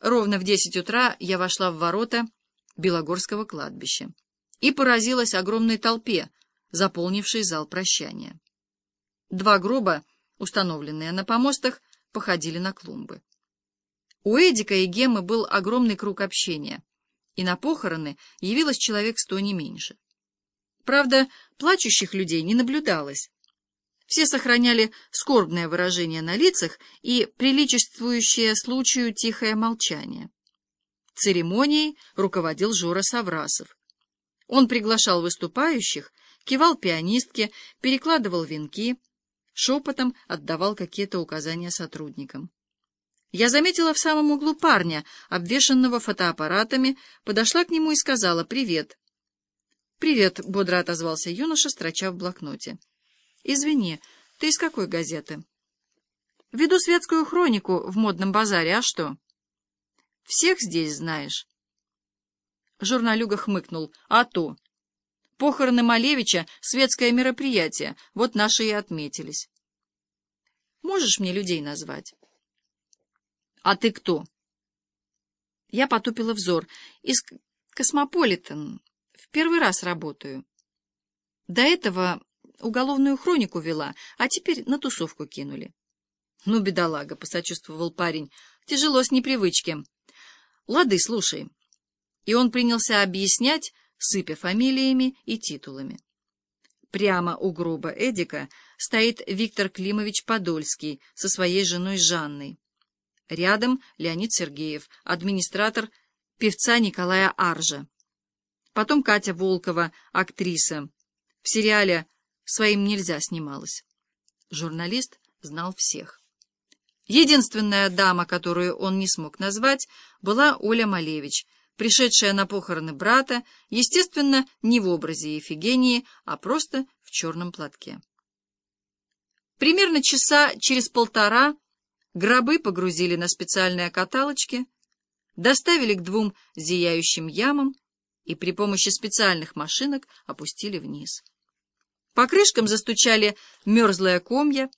Ровно в десять утра я вошла в ворота Белогорского кладбища и поразилась огромной толпе, заполнившей зал прощания. Два гроба, установленные на помостах, походили на клумбы. У Эдика и Геммы был огромный круг общения, и на похороны явилось человек сто не меньше. Правда, плачущих людей не наблюдалось. Все сохраняли скорбное выражение на лицах и приличествующее случаю тихое молчание. Церемонией руководил Жора Саврасов. Он приглашал выступающих, кивал пианистке, перекладывал венки, шепотом отдавал какие-то указания сотрудникам. Я заметила в самом углу парня, обвешанного фотоаппаратами, подошла к нему и сказала «Привет». «Привет», — бодро отозвался юноша, строча в блокноте. «Извини, ты из какой газеты?» «Веду светскую хронику в модном базаре, а что?» «Всех здесь знаешь?» Журналюга хмыкнул. «А то! Похороны Малевича — светское мероприятие, вот наши и отметились. Можешь мне людей назвать?» «А ты кто?» Я потупила взор. «Из Космополитен. В первый раз работаю. До этого уголовную хронику вела, а теперь на тусовку кинули». «Ну, бедолага», — посочувствовал парень, — «тяжело с непривычки». «Лады, слушай». И он принялся объяснять, сыпя фамилиями и титулами. Прямо у гроба Эдика стоит Виктор Климович Подольский со своей женой Жанной. Рядом Леонид Сергеев, администратор певца Николая Аржа. Потом Катя Волкова, актриса. В сериале «Своим нельзя» снималась. Журналист знал всех. Единственная дама, которую он не смог назвать, была Оля Малевич, пришедшая на похороны брата, естественно, не в образе Ефигении, а просто в черном платке. Примерно часа через полтора Гробы погрузили на специальные каталочки, доставили к двум зияющим ямам и при помощи специальных машинок опустили вниз. По крышкам застучали мерзлые комья,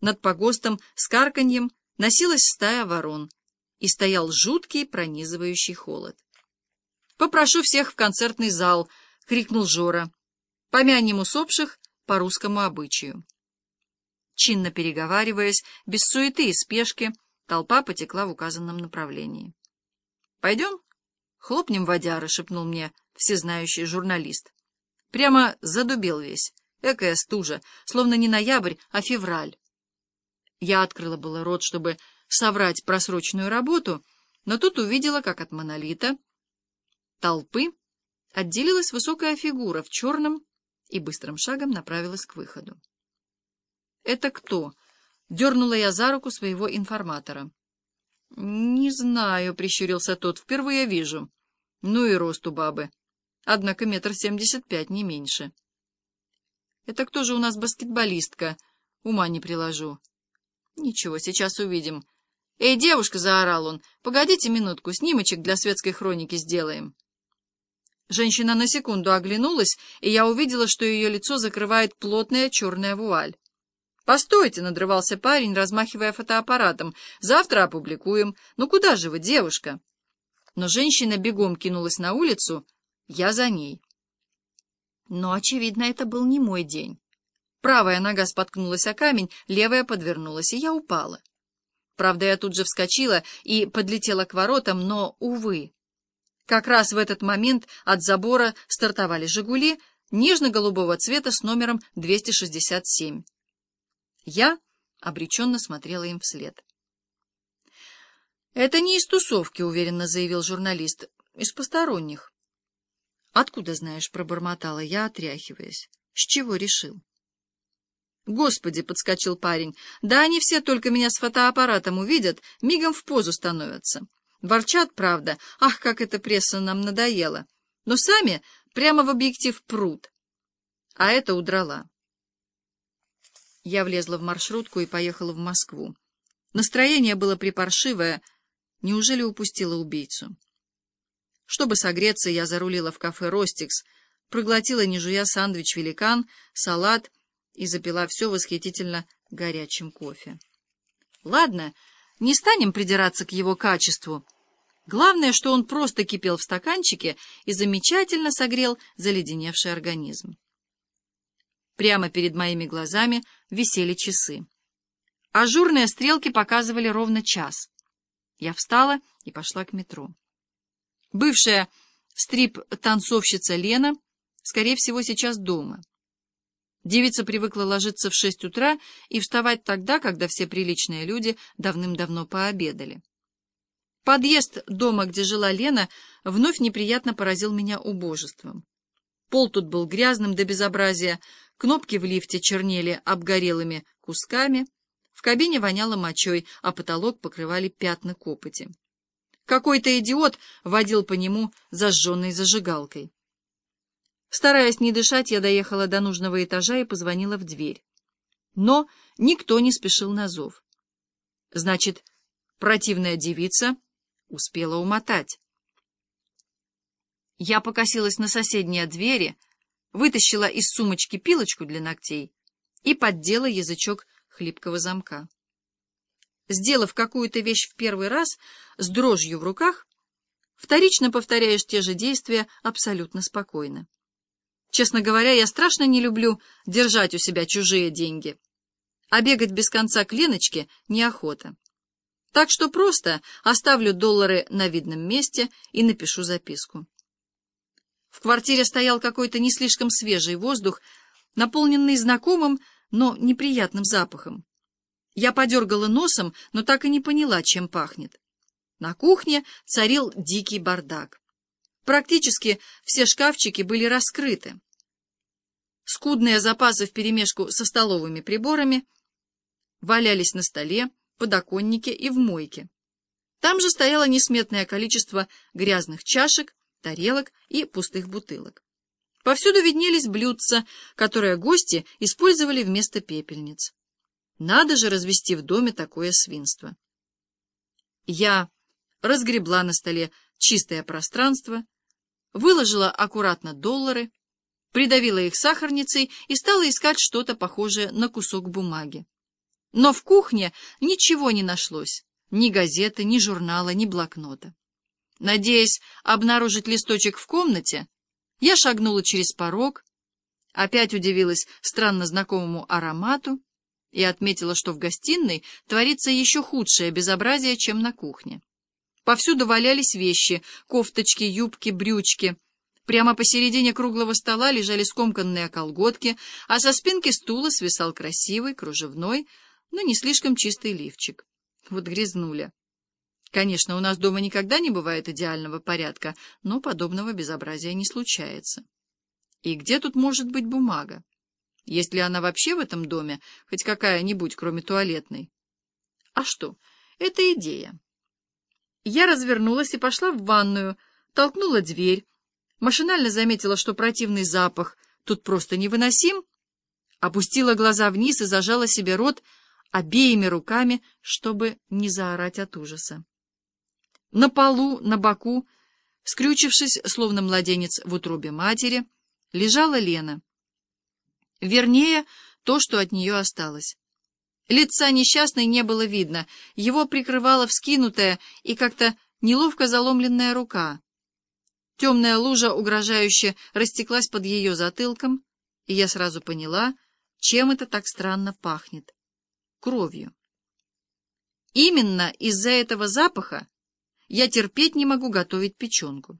над погостом с карканьем носилась стая ворон, и стоял жуткий пронизывающий холод. «Попрошу всех в концертный зал!» — крикнул Жора. «Помянем усопших по русскому обычаю». Чинно переговариваясь, без суеты и спешки, толпа потекла в указанном направлении. — Пойдем? — хлопнем водяры, — шепнул мне всезнающий журналист. Прямо задубел весь. Экая стужа, словно не ноябрь, а февраль. Я открыла было рот, чтобы соврать просроченную работу, но тут увидела, как от монолита толпы отделилась высокая фигура в черном и быстрым шагом направилась к выходу. «Это кто?» — дернула я за руку своего информатора. «Не знаю», — прищурился тот, — «впервые вижу. Ну и рост у бабы. Однако метр семьдесят пять, не меньше». «Это кто же у нас баскетболистка? Ума не приложу». «Ничего, сейчас увидим». «Эй, девушка!» — заорал он. «Погодите минутку, снимочек для светской хроники сделаем». Женщина на секунду оглянулась, и я увидела, что ее лицо закрывает плотная черная вуаль. «Постойте!» — надрывался парень, размахивая фотоаппаратом. «Завтра опубликуем. Ну куда же вы, девушка?» Но женщина бегом кинулась на улицу. Я за ней. Но, очевидно, это был не мой день. Правая нога споткнулась о камень, левая подвернулась, и я упала. Правда, я тут же вскочила и подлетела к воротам, но, увы. Как раз в этот момент от забора стартовали «Жигули» нежно-голубого цвета с номером 267. Я обреченно смотрела им вслед. «Это не из тусовки», — уверенно заявил журналист. «Из посторонних». «Откуда знаешь?» — пробормотала я, отряхиваясь. «С чего решил?» «Господи!» — подскочил парень. «Да они все только меня с фотоаппаратом увидят, мигом в позу становятся. Ворчат, правда. Ах, как эта пресса нам надоела. Но сами прямо в объектив прут. А это удрала. Я влезла в маршрутку и поехала в Москву. Настроение было припаршивое. Неужели упустила убийцу? Чтобы согреться, я зарулила в кафе «Ростикс», проглотила, не жуя, сандвич «Великан», салат и запила все восхитительно горячим кофе. Ладно, не станем придираться к его качеству. Главное, что он просто кипел в стаканчике и замечательно согрел заледеневший организм. Прямо перед моими глазами висели часы. Ажурные стрелки показывали ровно час. Я встала и пошла к метро. Бывшая стрип-танцовщица Лена, скорее всего, сейчас дома. Девица привыкла ложиться в шесть утра и вставать тогда, когда все приличные люди давным-давно пообедали. Подъезд дома, где жила Лена, вновь неприятно поразил меня убожеством. Пол тут был грязным до безобразия, кнопки в лифте чернели обгорелыми кусками, в кабине воняло мочой, а потолок покрывали пятна копоти. Какой-то идиот водил по нему зажженной зажигалкой. Стараясь не дышать, я доехала до нужного этажа и позвонила в дверь. Но никто не спешил на зов. Значит, противная девица успела умотать. Я покосилась на соседние двери, вытащила из сумочки пилочку для ногтей и поддела язычок хлипкого замка. Сделав какую-то вещь в первый раз с дрожью в руках, вторично повторяешь те же действия абсолютно спокойно. Честно говоря, я страшно не люблю держать у себя чужие деньги. А бегать без конца к Леночке неохота. Так что просто оставлю доллары на видном месте и напишу записку. В квартире стоял какой-то не слишком свежий воздух, наполненный знакомым, но неприятным запахом. Я подергала носом, но так и не поняла, чем пахнет. На кухне царил дикий бардак. Практически все шкафчики были раскрыты. Скудные запасы вперемешку со столовыми приборами валялись на столе, подоконнике и в мойке. Там же стояло несметное количество грязных чашек, тарелок и пустых бутылок. Повсюду виднелись блюдца, которые гости использовали вместо пепельниц. Надо же развести в доме такое свинство. Я разгребла на столе чистое пространство, выложила аккуратно доллары, придавила их сахарницей и стала искать что-то похожее на кусок бумаги. Но в кухне ничего не нашлось, ни газеты, ни журнала, ни блокнота. Надеясь обнаружить листочек в комнате, я шагнула через порог, опять удивилась странно знакомому аромату и отметила, что в гостиной творится еще худшее безобразие, чем на кухне. Повсюду валялись вещи — кофточки, юбки, брючки. Прямо посередине круглого стола лежали скомканные колготки, а со спинки стула свисал красивый, кружевной, но не слишком чистый лифчик. Вот грязнуля. Конечно, у нас дома никогда не бывает идеального порядка, но подобного безобразия не случается. И где тут может быть бумага? Есть ли она вообще в этом доме, хоть какая-нибудь, кроме туалетной? А что, это идея. Я развернулась и пошла в ванную, толкнула дверь, машинально заметила, что противный запах тут просто невыносим, опустила глаза вниз и зажала себе рот обеими руками, чтобы не заорать от ужаса. На полу, на боку, скрючившись, словно младенец в утробе матери, лежала Лена. Вернее, то, что от нее осталось. Лица несчастной не было видно, его прикрывала вскинутая и как-то неловко заломленная рука. Темная лужа угрожающе растеклась под ее затылком, и я сразу поняла, чем это так странно пахнет — кровью. Именно из-за этого запаха я терпеть не могу готовить печенку.